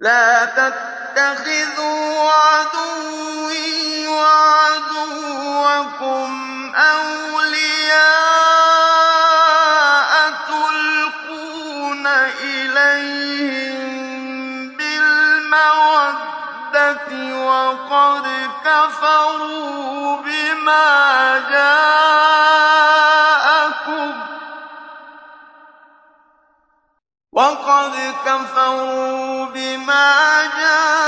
لا تتخذوا عدوي وعدوكم أولياء تلقون إليهم بالمودة وقد كفروا بما جاءكم وقد كفروا بما جاءكم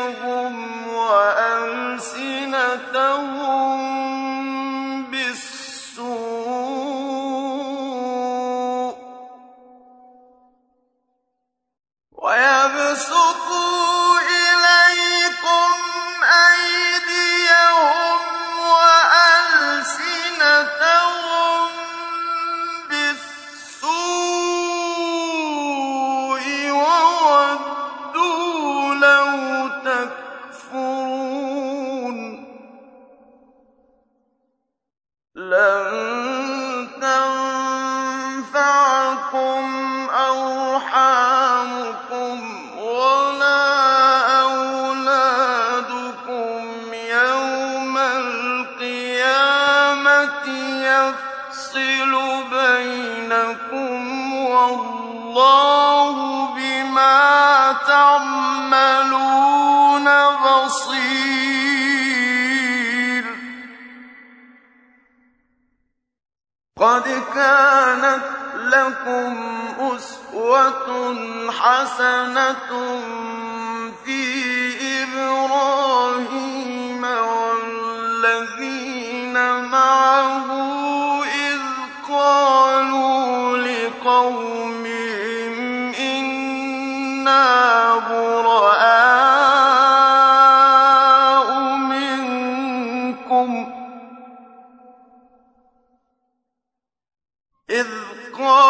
أيديهم وألسنتهم قد كانت لكم أسوة حسنة في إبراهيم والذين معه إذ قالوا لقومهم إنا براء منكم إذ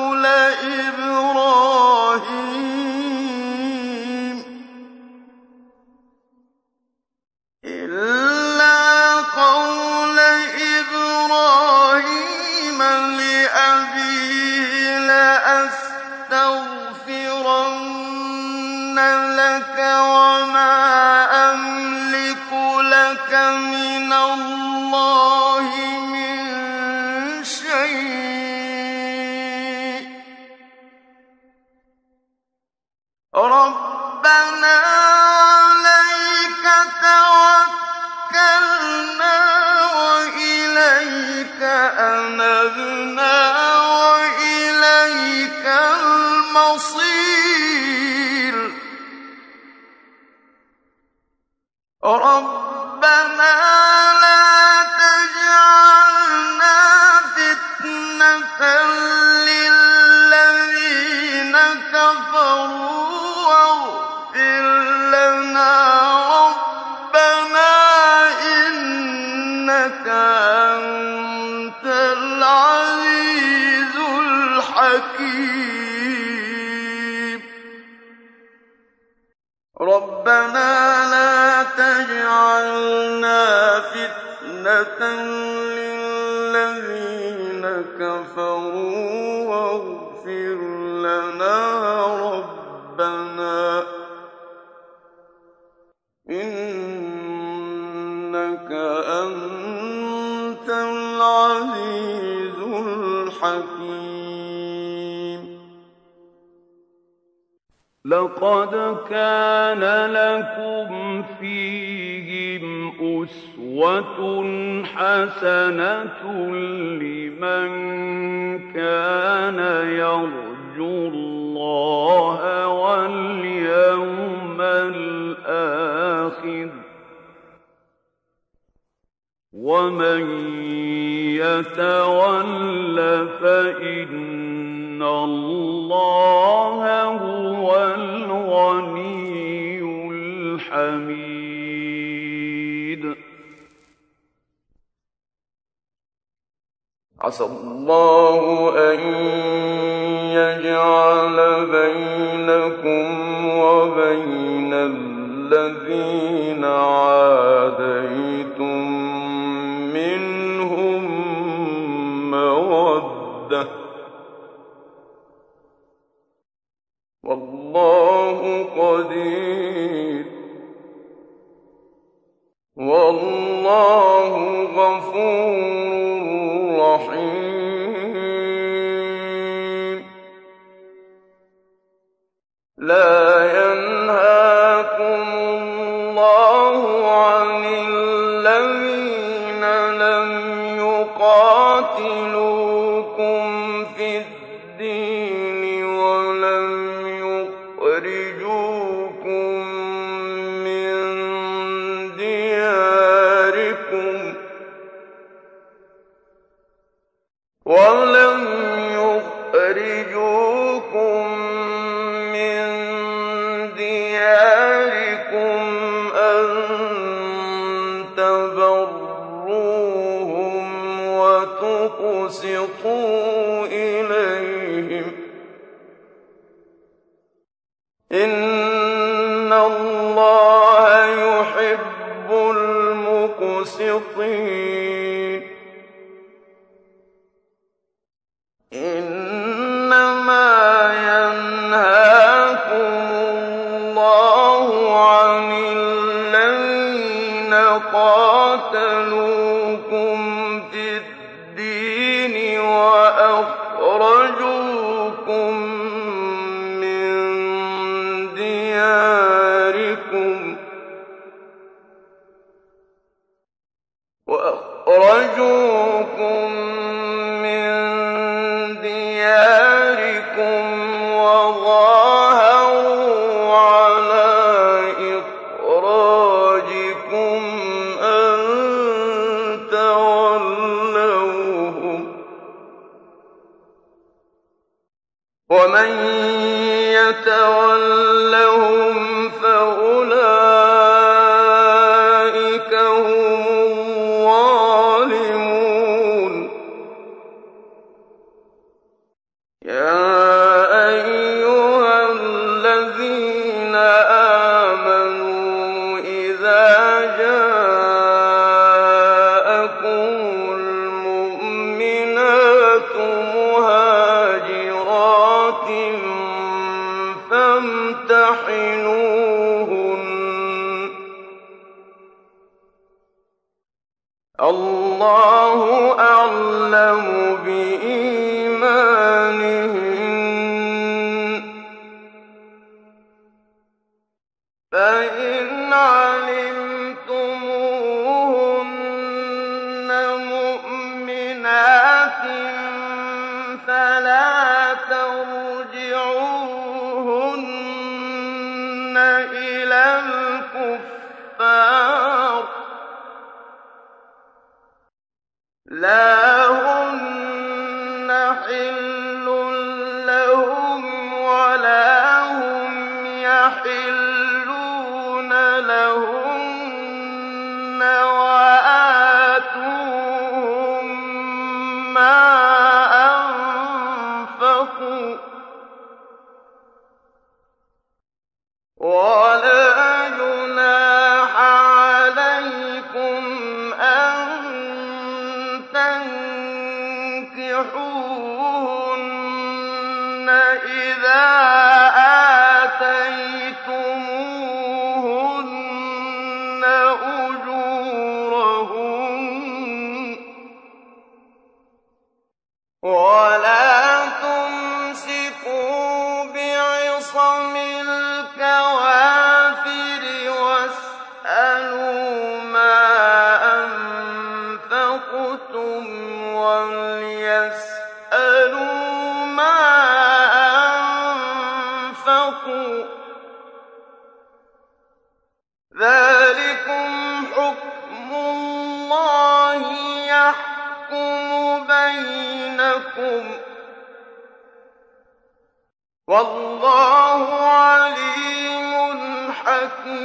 إِنَّكَ أَنتَ الْعَزِيزُ الْحَكِيمُ. رَبَّنَا إِنَّكَ أَنتَ الْعَزِيزُ الْحَكِيمُ. لَقَدْ كَانَ لَكُمْ فِيهِمْ أُسْوَةٌ حَسَنَةٌ لِّمَن كَانَ يَرْجُو اللَّهَ وَالْيَوْمَ وَمَن يَتَوَلَّ فَإِنَّ اللَّهَ هُوَ الْغَنِيُّ الْحَمِيدُ. عَسَى اللَّهُ أَن يَجْعَلَ بَيْنَكُمْ وَبَيْنَ الَّذِينَ عَادَيْتُم مَّوَدَّةً ۚ وَاللَّهُ قَدِيرٌ ۚ. وَاللَّهُ غَفُورٌ رَّحِيمٌ. لَّا يَنْهَاكُمُ اللَّهُ عَنِ الَّذِينَ لَمْ يُقَاتِلُوكُمْ وَتُقْسِطُوا إِلَيْهِمْ ۚ. إِنَّ اللَّهَ يُحِبُّ الْمُقْسِطِينَ. وَأَخْرَجُوكُم ومن يتولهم فهو فامتحنوهن. إلى لا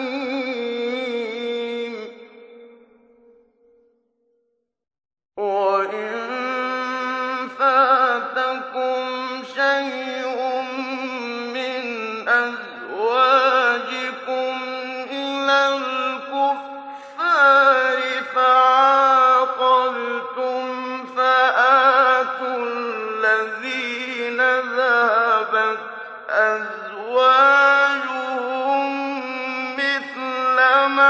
أن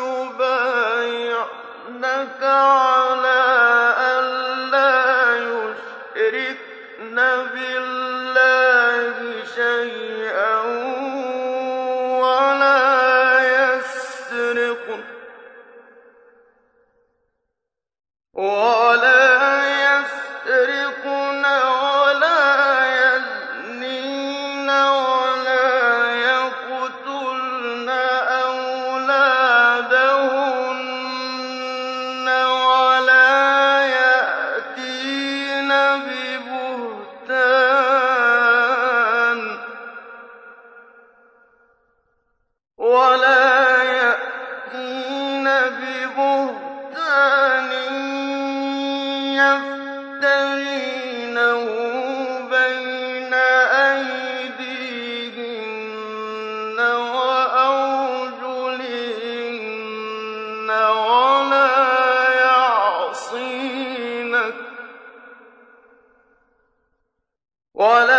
يُبَايِعْنَكَ عَلَىٰ ولا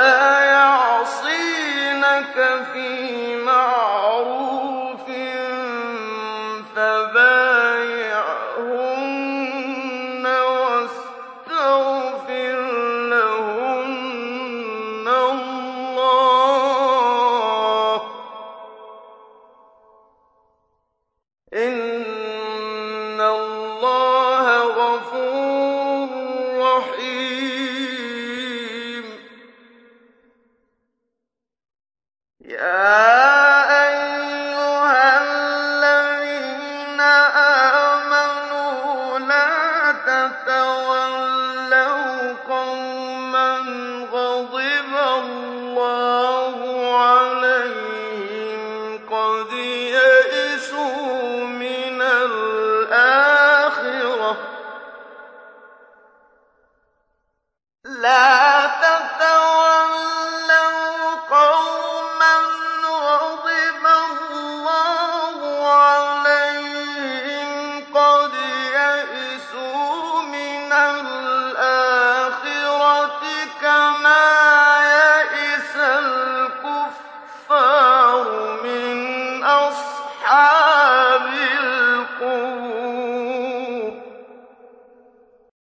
إلا